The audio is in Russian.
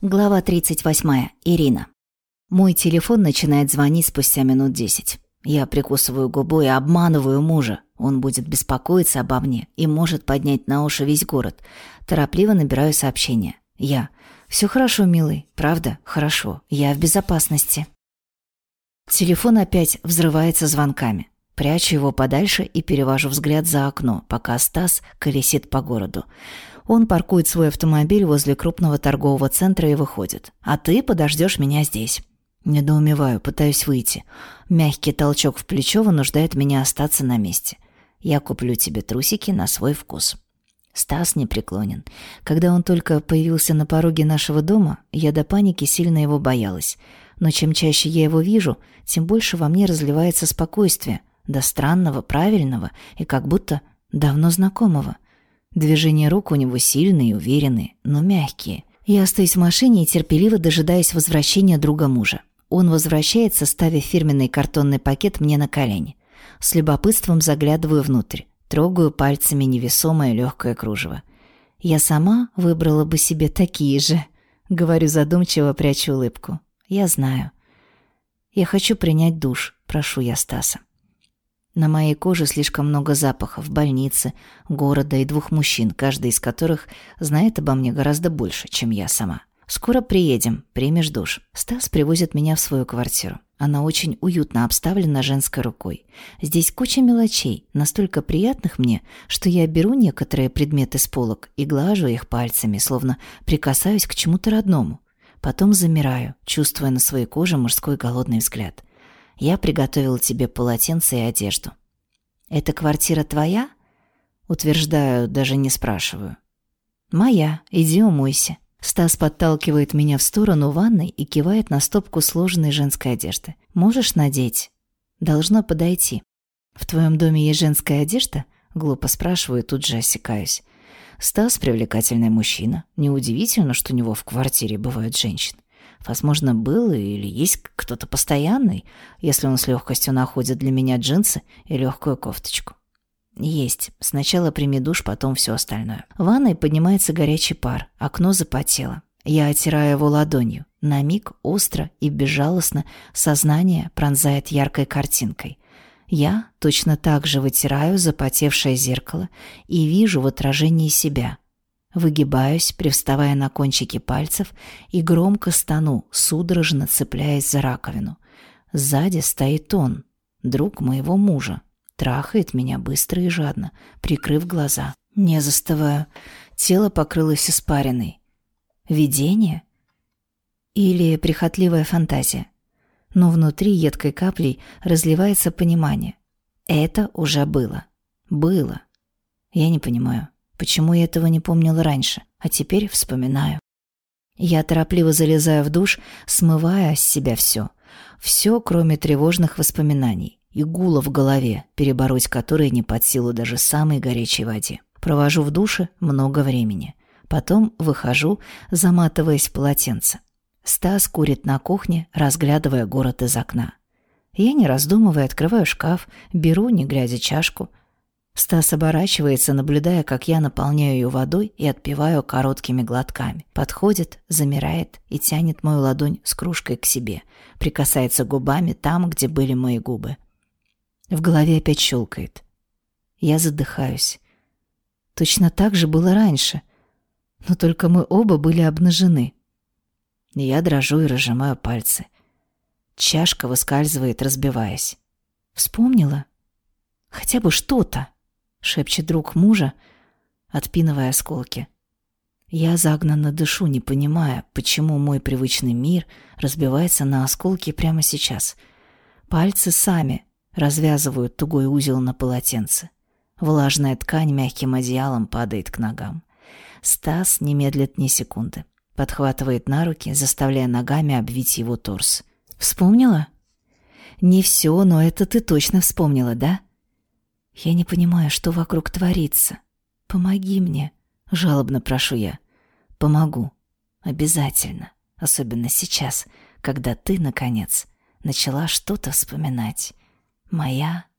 Глава 38. Ирина. Мой телефон начинает звонить спустя минут десять. Я прикусываю губу и обманываю мужа. Он будет беспокоиться обо мне и может поднять на уши весь город. Торопливо набираю сообщение. Я. «Все хорошо, милый. Правда? Хорошо. Я в безопасности». Телефон опять взрывается звонками. Прячу его подальше и перевожу взгляд за окно, пока Стас колесит по городу. Он паркует свой автомобиль возле крупного торгового центра и выходит. «А ты подождешь меня здесь». Недоумеваю, пытаюсь выйти. Мягкий толчок в плечо вынуждает меня остаться на месте. «Я куплю тебе трусики на свой вкус». Стас непреклонен. Когда он только появился на пороге нашего дома, я до паники сильно его боялась. Но чем чаще я его вижу, тем больше во мне разливается спокойствие, до странного, правильного и как будто давно знакомого – Движения рук у него сильные уверенные, но мягкие. Я остаюсь в машине и терпеливо дожидаюсь возвращения друга мужа. Он возвращается, ставя фирменный картонный пакет мне на колени. С любопытством заглядываю внутрь, трогаю пальцами невесомое легкое кружево. Я сама выбрала бы себе такие же. Говорю задумчиво, прячу улыбку. Я знаю. Я хочу принять душ, прошу я Стаса. На моей коже слишком много запахов больницы, города и двух мужчин, каждый из которых знает обо мне гораздо больше, чем я сама. Скоро приедем, примешь душ. Стас привозит меня в свою квартиру. Она очень уютно обставлена женской рукой. Здесь куча мелочей, настолько приятных мне, что я беру некоторые предметы с полок и глажу их пальцами, словно прикасаюсь к чему-то родному. Потом замираю, чувствуя на своей коже мужской голодный взгляд. Я приготовил тебе полотенце и одежду. «Эта квартира твоя?» Утверждаю, даже не спрашиваю. «Моя. Иди умойся». Стас подталкивает меня в сторону ванной и кивает на стопку сложенной женской одежды. «Можешь надеть?» «Должно подойти». «В твоем доме есть женская одежда?» Глупо спрашиваю, тут же осекаюсь. Стас – привлекательный мужчина. Неудивительно, что у него в квартире бывают женщины. Возможно, был или есть кто-то постоянный, если он с легкостью находит для меня джинсы и легкую кофточку. Есть. Сначала прими душ, потом все остальное. В ванной поднимается горячий пар, окно запотело. Я оттираю его ладонью. На миг, остро и безжалостно, сознание пронзает яркой картинкой. Я точно так же вытираю запотевшее зеркало и вижу в отражении себя – Выгибаюсь, привставая на кончики пальцев и громко стану, судорожно цепляясь за раковину. Сзади стоит он, друг моего мужа. Трахает меня быстро и жадно, прикрыв глаза. Не застываю. Тело покрылось испариной. Видение? Или прихотливая фантазия? Но внутри едкой каплей разливается понимание. Это уже было. Было. Я не понимаю. Почему я этого не помнила раньше, а теперь вспоминаю? Я торопливо залезаю в душ, смывая с себя все. Все, кроме тревожных воспоминаний и гула в голове, перебороть которые не под силу даже самой горячей воде. Провожу в душе много времени. Потом выхожу, заматываясь в полотенце. Стас курит на кухне, разглядывая город из окна. Я, не раздумывая, открываю шкаф, беру, не глядя, чашку, Стас оборачивается, наблюдая, как я наполняю ее водой и отпиваю короткими глотками. Подходит, замирает и тянет мою ладонь с кружкой к себе. Прикасается губами там, где были мои губы. В голове опять щелкает. Я задыхаюсь. Точно так же было раньше. Но только мы оба были обнажены. Я дрожу и разжимаю пальцы. Чашка выскальзывает, разбиваясь. Вспомнила? Хотя бы что-то. — шепчет друг мужа, отпинывая осколки. Я загнанно дышу, не понимая, почему мой привычный мир разбивается на осколки прямо сейчас. Пальцы сами развязывают тугой узел на полотенце. Влажная ткань мягким одеялом падает к ногам. Стас не медлит ни секунды. Подхватывает на руки, заставляя ногами обвить его торс. «Вспомнила?» «Не все, но это ты точно вспомнила, да?» Я не понимаю, что вокруг творится. Помоги мне, жалобно прошу я. Помогу. Обязательно. Особенно сейчас, когда ты, наконец, начала что-то вспоминать. Моя